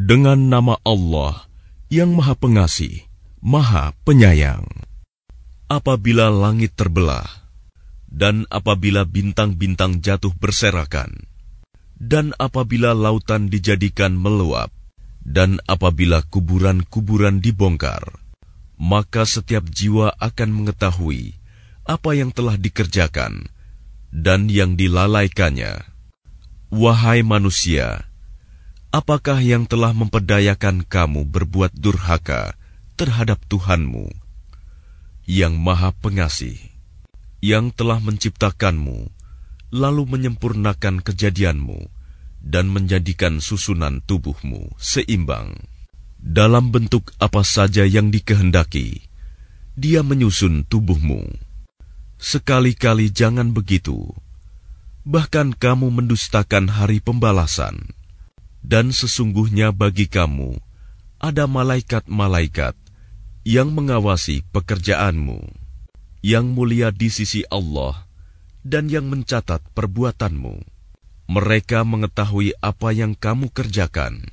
Dengan nama Allah yang Maha Pengasih, Maha Penyayang. Apabila langit terbelah, dan apabila bintang-bintang jatuh berserakan, dan apabila lautan dijadikan meluap, dan apabila kuburan-kuburan dibongkar, maka setiap jiwa akan mengetahui apa yang telah dikerjakan dan yang dilalaikannya. Wahai manusia, apakah yang telah memperdayakan kamu berbuat durhaka terhadap Tuhanmu yang Maha Pengasih, yang telah menciptakanmu, lalu menyempurnakan kejadianmu dan menjadikan susunan tubuhmu seimbang dalam bentuk apa saja yang dikehendaki. Dia menyusun tubuhmu. Sekali-kali jangan begitu. Bahkan kamu mendustakan hari pembalasan. Dan sesungguhnya bagi kamu ada malaikat-malaikat yang mengawasi pekerjaanmu, yang mulia di sisi Allah dan yang mencatat perbuatanmu. Mereka mengetahui apa yang kamu kerjakan.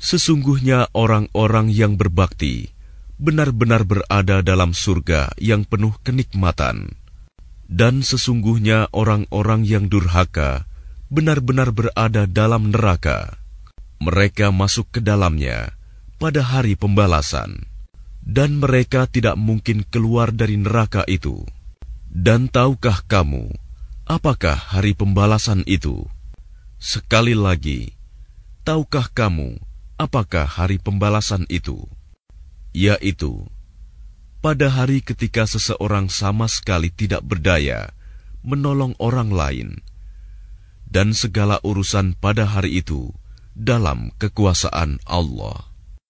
Sesungguhnya orang-orang yang berbakti benar-benar berada dalam surga yang penuh kenikmatan. Dan sesungguhnya orang-orang yang durhaka benar-benar berada dalam neraka. Mereka masuk ke dalamnya pada hari pembalasan, dan mereka tidak mungkin keluar dari neraka itu. Dan tahukah kamu, apakah hari pembalasan itu? Sekali lagi, tahukah kamu apakah hari pembalasan itu? Yaitu, pada hari ketika seseorang sama sekali tidak berdaya menolong orang lain, dan segala urusan pada hari itu dalam kekuasaan Allah.